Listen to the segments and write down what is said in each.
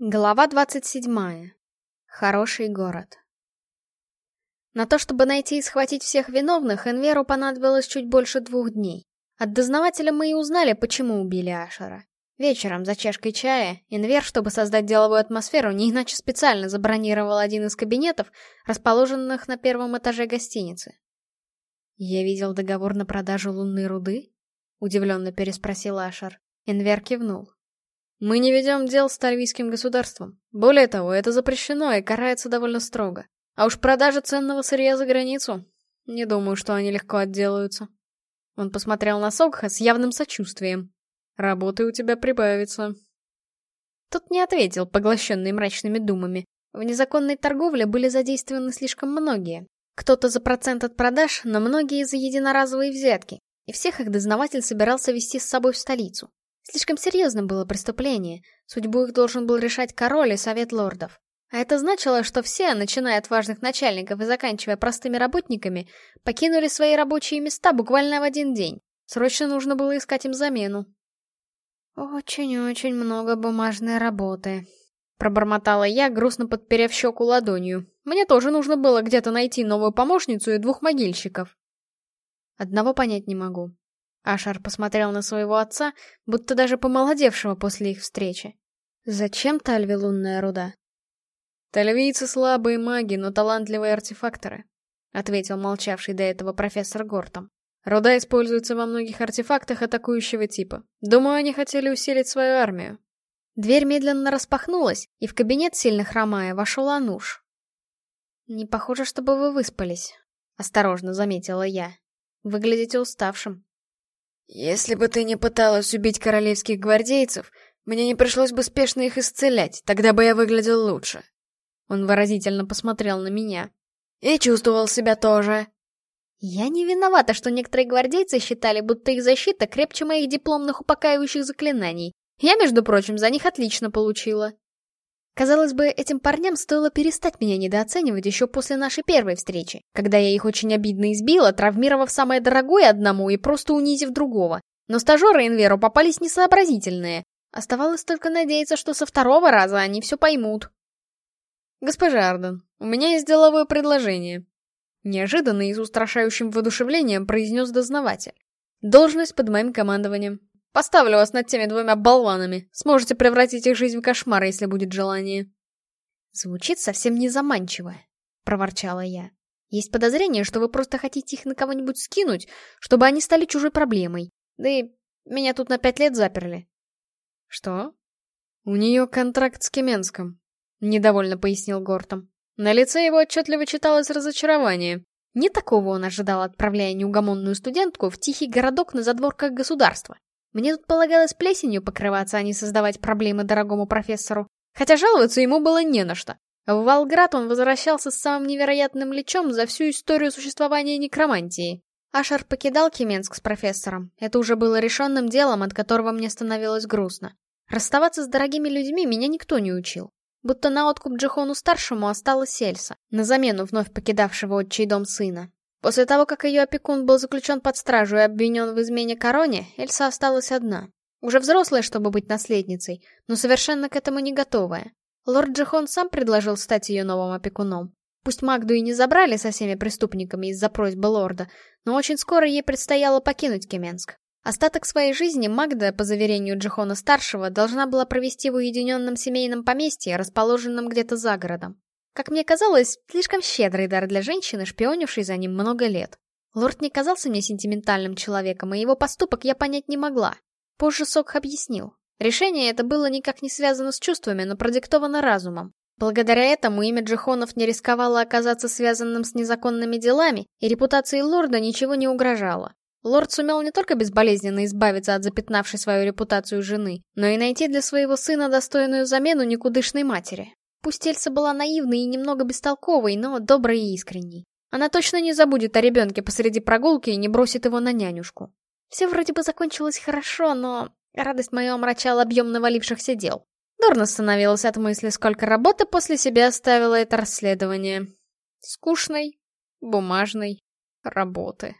Глава 27. Хороший город. На то, чтобы найти и схватить всех виновных, Энверу понадобилось чуть больше двух дней. От дознавателя мы и узнали, почему убили Ашера. Вечером, за чашкой чая, Энвер, чтобы создать деловую атмосферу, не иначе специально забронировал один из кабинетов, расположенных на первом этаже гостиницы. «Я видел договор на продажу лунной руды?» — удивленно переспросил Ашер. Энвер кивнул. Мы не ведем дел с Тальвийским государством. Более того, это запрещено и карается довольно строго. А уж продажа ценного сырья за границу? Не думаю, что они легко отделаются. Он посмотрел на Согха с явным сочувствием. Работы у тебя прибавится. Тот не ответил, поглощенный мрачными думами. В незаконной торговле были задействованы слишком многие. Кто-то за процент от продаж, но многие за единоразовые взятки. И всех их дознаватель собирался вести с собой в столицу. Слишком серьезным было преступление, судьбу их должен был решать король и совет лордов. А это значило, что все, начиная от важных начальников и заканчивая простыми работниками, покинули свои рабочие места буквально в один день. Срочно нужно было искать им замену. «Очень-очень много бумажной работы», — пробормотала я, грустно подперев щеку ладонью. «Мне тоже нужно было где-то найти новую помощницу и двух могильщиков». Одного понять не могу. Ашар посмотрел на своего отца, будто даже помолодевшего после их встречи. Зачем Тальве лунная руда? Тальвийцы слабые маги, но талантливые артефакторы, ответил молчавший до этого профессор Гортом. Руда используется во многих артефактах атакующего типа. Думаю, они хотели усилить свою армию. Дверь медленно распахнулась, и в кабинет, сильно хромая, вошел Ануш. «Не похоже, чтобы вы выспались», — осторожно заметила я. «Выглядите уставшим». «Если бы ты не пыталась убить королевских гвардейцев, мне не пришлось бы спешно их исцелять, тогда бы я выглядел лучше». Он выразительно посмотрел на меня. «И чувствовал себя тоже». Я не виновата, что некоторые гвардейцы считали, будто их защита крепче моих дипломных упокаивающих заклинаний. Я, между прочим, за них отлично получила. Казалось бы, этим парням стоило перестать меня недооценивать еще после нашей первой встречи, когда я их очень обидно избила, травмировав самое дорогое одному и просто унизив другого. Но стажеры Инверу попались несообразительные. Оставалось только надеяться, что со второго раза они все поймут. «Госпожа Арден, у меня есть деловое предложение», — неожиданно и с устрашающим воодушевлением произнес дознаватель. «Должность под моим командованием. Поставлю вас над теми двумя болванами. Сможете превратить их жизнь в кошмар, если будет желание. Звучит совсем не заманчиво, проворчала я. Есть подозрение, что вы просто хотите их на кого-нибудь скинуть, чтобы они стали чужой проблемой. Да и меня тут на пять лет заперли. Что? У нее контракт с Кеменском, недовольно пояснил Гортом. На лице его отчетливо читалось разочарование. Не такого он ожидал, отправляя неугомонную студентку в тихий городок на задворках государства. Мне тут полагалось плесенью покрываться, а не создавать проблемы дорогому профессору. Хотя жаловаться ему было не на что. В Волград он возвращался с самым невероятным лечом за всю историю существования некромантии. Ашер покидал Кеменск с профессором. Это уже было решенным делом, от которого мне становилось грустно. Расставаться с дорогими людьми меня никто не учил. Будто на откуп Джихону-старшему осталась Сельса, на замену вновь покидавшего отчий дом сына. После того, как ее опекун был заключен под стражу и обвинен в измене короне, Эльса осталась одна. Уже взрослая, чтобы быть наследницей, но совершенно к этому не готовая. Лорд Джихон сам предложил стать ее новым опекуном. Пусть Магду и не забрали со всеми преступниками из-за просьбы лорда, но очень скоро ей предстояло покинуть Кеменск. Остаток своей жизни Магда, по заверению Джихона-старшего, должна была провести в уединенном семейном поместье, расположенном где-то за городом. Как мне казалось, слишком щедрый дар для женщины, шпионившей за ним много лет. Лорд не казался мне сентиментальным человеком, и его поступок я понять не могла. Позже Сокх объяснил. Решение это было никак не связано с чувствами, но продиктовано разумом. Благодаря этому имя Джихонов не рисковало оказаться связанным с незаконными делами, и репутации лорда ничего не угрожало. Лорд сумел не только безболезненно избавиться от запятнавшей свою репутацию жены, но и найти для своего сына достойную замену никудышной матери. Пусть Эльса была наивной и немного бестолковой, но доброй и искренней. Она точно не забудет о ребенке посреди прогулки и не бросит его на нянюшку. Все вроде бы закончилось хорошо, но радость мою омрачала объем навалившихся дел. Дурно становилось от мысли, сколько работы после себя оставило это расследование. Скучной, бумажной работы.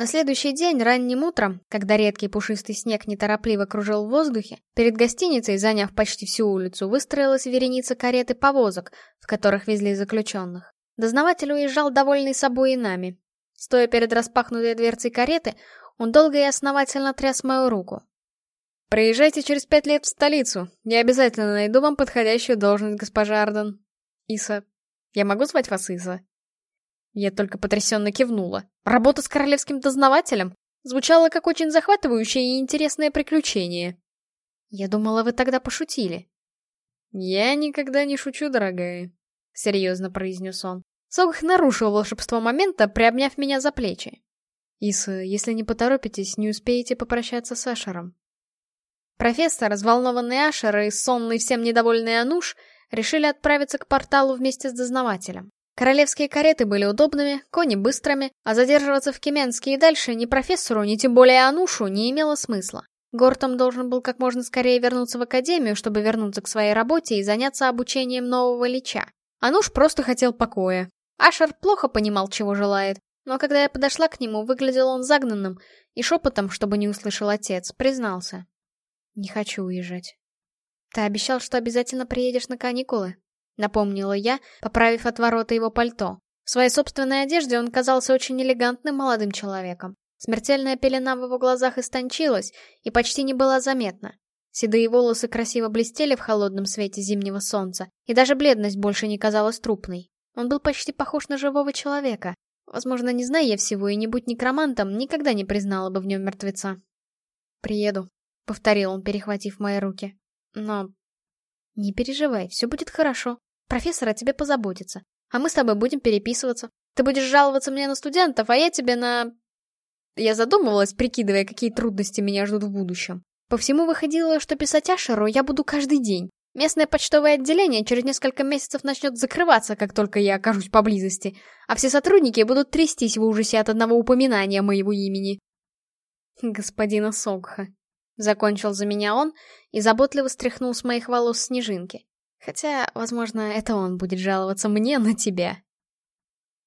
На следующий день, ранним утром, когда редкий пушистый снег неторопливо кружил в воздухе, перед гостиницей, заняв почти всю улицу, выстроилась вереница карет и повозок, в которых везли заключенных. Дознаватель уезжал довольный собой и нами. Стоя перед распахнутой дверцей кареты, он долго и основательно тряс мою руку. «Приезжайте через пять лет в столицу. Я обязательно найду вам подходящую должность, госпожа Арден. Иса. Я могу звать вас Иса?» Я только потрясенно кивнула. Работа с королевским дознавателем звучала как очень захватывающее и интересное приключение. Я думала, вы тогда пошутили. Я никогда не шучу, дорогая, серьезно произнес он. Согх нарушил волшебство момента, приобняв меня за плечи. Иса, если не поторопитесь, не успеете попрощаться с Ашером. Профессор, взволнованный Ашер и сонный всем недовольный Ануш решили отправиться к порталу вместе с дознавателем. Королевские кареты были удобными, кони быстрыми, а задерживаться в Кеменске и дальше ни профессору, ни тем более Анушу не имело смысла. Гортом должен был как можно скорее вернуться в академию, чтобы вернуться к своей работе и заняться обучением нового лича. Ануш просто хотел покоя. Ашер плохо понимал, чего желает, но когда я подошла к нему, выглядел он загнанным, и шепотом, чтобы не услышал отец, признался. «Не хочу уезжать». «Ты обещал, что обязательно приедешь на каникулы?» Напомнила я, поправив от ворота его пальто. В своей собственной одежде он казался очень элегантным молодым человеком. Смертельная пелена в его глазах истончилась и почти не была заметна. Седые волосы красиво блестели в холодном свете зимнего солнца, и даже бледность больше не казалась трупной. Он был почти похож на живого человека. Возможно, не зная всего и не будь некромантом, никогда не признала бы в нем мертвеца. «Приеду», — повторил он, перехватив мои руки. «Но...» «Не переживай, все будет хорошо. Профессор о тебе позаботится. А мы с тобой будем переписываться. Ты будешь жаловаться мне на студентов, а я тебе на... Я задумывалась, прикидывая, какие трудности меня ждут в будущем. По всему выходило, что писать Ашеру я буду каждый день. Местное почтовое отделение через несколько месяцев начнет закрываться, как только я окажусь поблизости, а все сотрудники будут трястись в ужасе от одного упоминания моего имени. Господина Согха. Закончил за меня он и заботливо стряхнул с моих волос снежинки. Хотя, возможно, это он будет жаловаться мне на тебя.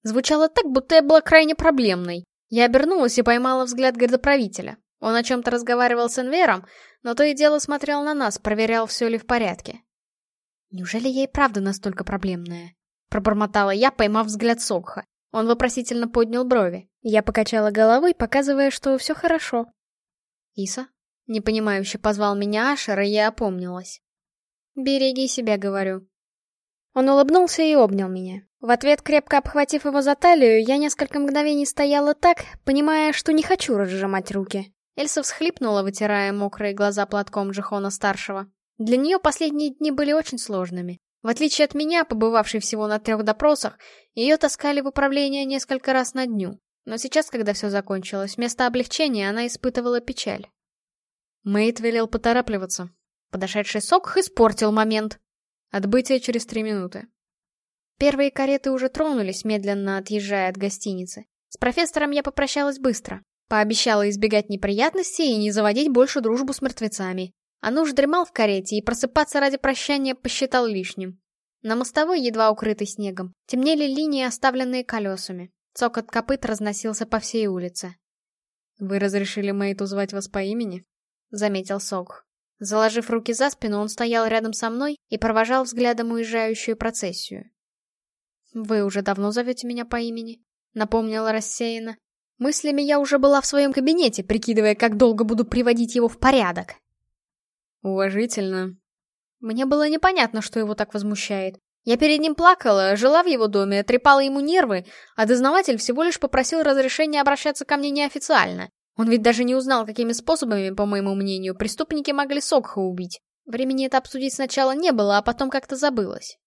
Звучало так, будто я была крайне проблемной. Я обернулась и поймала взгляд городоправителя. Он о чем-то разговаривал с Энвером, но то и дело смотрел на нас, проверял, все ли в порядке. Неужели я и правда настолько проблемная? Пробормотала я, поймав взгляд Сокха. Он вопросительно поднял брови. Я покачала головой, показывая, что все хорошо. «Иса?» Непонимающе позвал меня Ашер, и я опомнилась. «Береги себя, говорю». Он улыбнулся и обнял меня. В ответ, крепко обхватив его за талию, я несколько мгновений стояла так, понимая, что не хочу разжимать руки. Эльса всхлипнула, вытирая мокрые глаза платком Джихона-старшего. Для нее последние дни были очень сложными. В отличие от меня, побывавшей всего на трех допросах, ее таскали в управление несколько раз на дню. Но сейчас, когда все закончилось, вместо облегчения она испытывала печаль. Мэйд велел поторапливаться, Подошедший сок испортил момент. Отбытие через три минуты. Первые кареты уже тронулись, медленно отъезжая от гостиницы. С профессором я попрощалась быстро. Пообещала избегать неприятностей и не заводить больше дружбу с мертвецами. Ануш дремал в карете и просыпаться ради прощания посчитал лишним. На мостовой, едва укрытый снегом, темнели линии, оставленные колесами. Цокот копыт разносился по всей улице. «Вы разрешили Мэйту звать вас по имени?» — заметил Сок. Заложив руки за спину, он стоял рядом со мной и провожал взглядом уезжающую процессию. «Вы уже давно зовете меня по имени?» — напомнила рассеянно. Мыслями я уже была в своем кабинете, прикидывая, как долго буду приводить его в порядок. «Уважительно». Мне было непонятно, что его так возмущает. Я перед ним плакала, жила в его доме, трепала ему нервы, а дознаватель всего лишь попросил разрешения обращаться ко мне неофициально. Он ведь даже не узнал, какими способами, по моему мнению, преступники могли Сокха убить. Времени это обсудить сначала не было, а потом как-то забылось.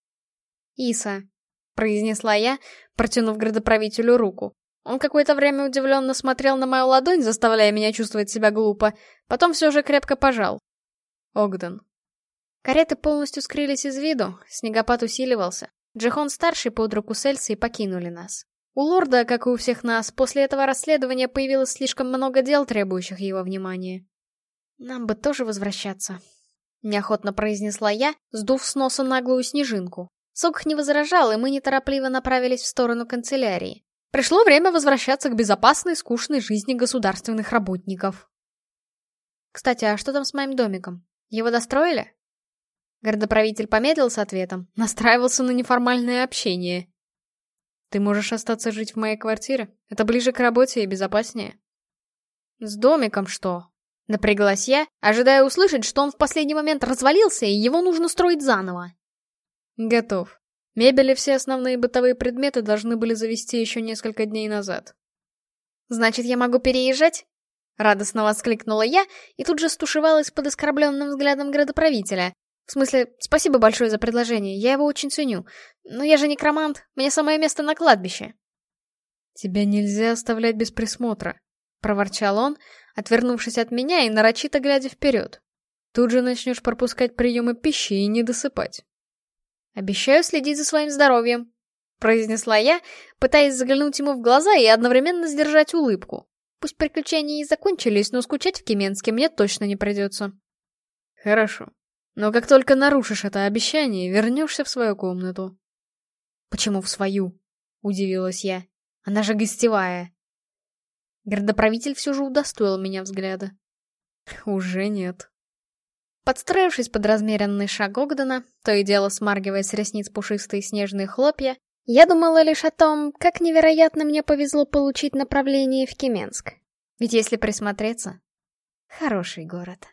«Иса», — произнесла я, протянув градоправителю руку. Он какое-то время удивленно смотрел на мою ладонь, заставляя меня чувствовать себя глупо, потом все же крепко пожал. Огден. Кареты полностью скрылись из виду, снегопад усиливался. Джихон-старший под руку с Эльсой покинули нас. У лорда, как и у всех нас, после этого расследования появилось слишком много дел, требующих его внимания. Нам бы тоже возвращаться. Неохотно произнесла я, сдув с носа наглую снежинку. Сок не возражал, и мы неторопливо направились в сторону канцелярии. Пришло время возвращаться к безопасной, скучной жизни государственных работников. Кстати, а что там с моим домиком? Его достроили? Городоправитель помедлил с ответом, настраивался на неформальное общение. Ты можешь остаться жить в моей квартире. Это ближе к работе и безопаснее. С домиком что? Напряглась я, ожидая услышать, что он в последний момент развалился, и его нужно строить заново. Готов. Мебель и все основные бытовые предметы должны были завести еще несколько дней назад. Значит, я могу переезжать? Радостно воскликнула я и тут же стушевалась под оскорбленным взглядом градоправителя. В смысле, спасибо большое за предложение, я его очень ценю. Но я же некромант, мне самое место на кладбище. Тебя нельзя оставлять без присмотра, проворчал он, отвернувшись от меня и нарочито глядя вперед. Тут же начнешь пропускать приемы пищи и не досыпать. Обещаю следить за своим здоровьем, произнесла я, пытаясь заглянуть ему в глаза и одновременно сдержать улыбку. Пусть приключения и закончились, но скучать в Кеменске мне точно не придется. Хорошо. Но как только нарушишь это обещание, вернешься в свою комнату. Почему в свою? Удивилась я. Она же гостевая. Городоправитель все же удостоил меня взгляда. Уже нет. Подстроившись под размеренный шаг Огдена, то и дело смаргивая с ресниц пушистые снежные хлопья, я думала лишь о том, как невероятно мне повезло получить направление в Кеменск. Ведь если присмотреться, хороший город.